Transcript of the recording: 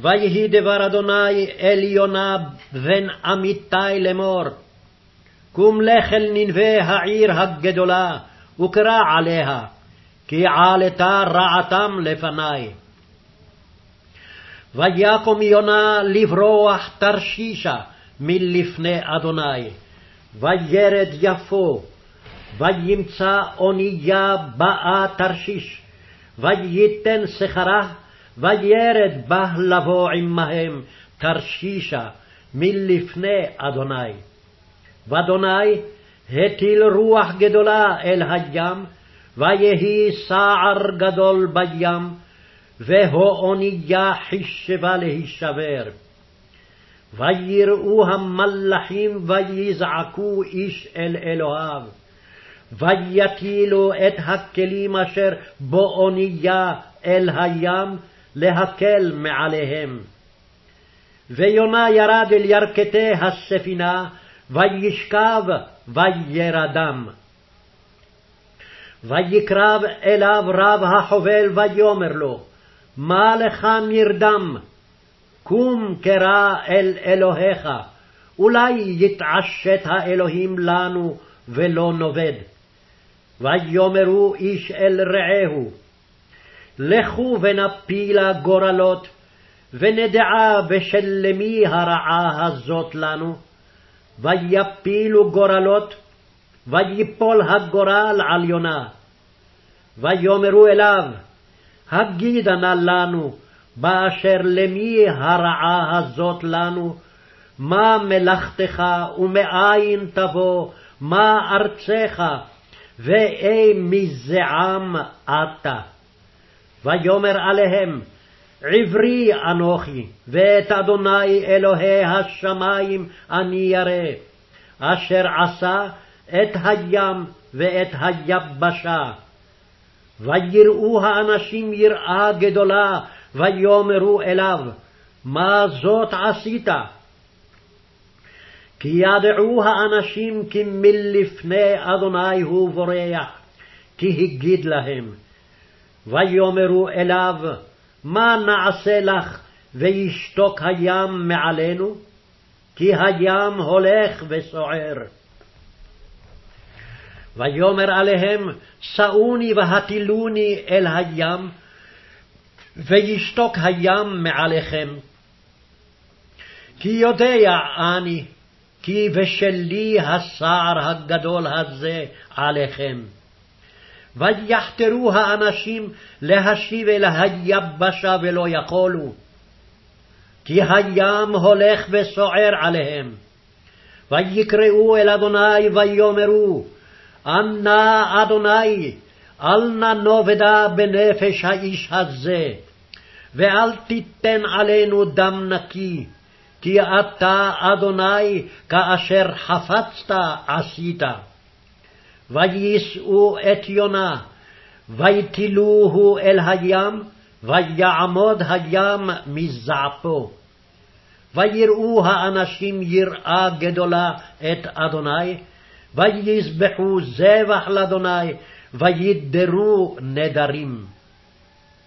ויהי דבר אדוני אל יונה בן אמיתי לאמור, קום לך אל ננבה העיר הגדולה, וקרא עליה, כי עלתה רעתם לפני. ויקום יונה לברוח תרשישה מלפני אדוני, וירד יפו, וימצא אונייה באה תרשיש, וייתן שכרה, וירד בה לבוא עמהם תרשישה מלפני אדוני. ואדוני הטיל רוח גדולה אל הים, ויהי סער גדול בים, והאונייה חישבה להישבר. ויראו המלאכים ויזעקו איש אל אלוהיו, ויטילו את הכלים אשר באונייה אל הים להקל מעליהם. ויונה ירד אל ירכתי הספינה, וישכב וירדם. ויקרב אליו רב החובל ויאמר לו, מה לך נרדם? קום קרא אל אלוהיך, אולי יתעשת האלוהים לנו ולא נאבד. ויאמרו איש אל רעהו, לכו ונפילה גורלות, ונדעה בשל למי הרעה הזאת לנו, ויפילו גורלות, ויפול הגורל על יונה. ויאמרו אליו, הגידה נא לנו, באשר למי הרעה הזאת לנו, מה מלאכתך ומאין תבוא, מה ארצך, ואי מזעם אתה. ויאמר עליהם, עברי אנוכי, ואת אדוני אלוהי השמים אני ירא, אשר עשה את הים ואת היבשה. ויראו האנשים יראה גדולה, ויאמרו אליו, מה זאת עשית? כי ידעו האנשים כי מלפני אדוני הוא בורח, כי הגיד להם. ויאמרו אליו, מה נעשה לך, וישתוק הים מעלינו? כי הים הולך וסוער. ויאמר עליהם, שאוני והטילוני אל הים, וישתוק הים מעליכם. כי יודע אני, כי בשלי הסער הגדול הזה עליכם. ויחתרו האנשים להשיב אל היבשה ולא יכולו, כי הים הולך וסוער עליהם. ויקראו אל אדוני ויאמרו, אנא אדוני, אל נא נאבדה בנפש האיש הזה, ואל תיתן עלינו דם נקי, כי אתה, אדוני, כאשר חפצת עשית. ויישאו את יונה, ויטילוהו אל הים, ויעמוד הים מזעפו. ויראו האנשים יראה גדולה את אדוני, ויזבחו זבח לאדוני, וידרו נדרים.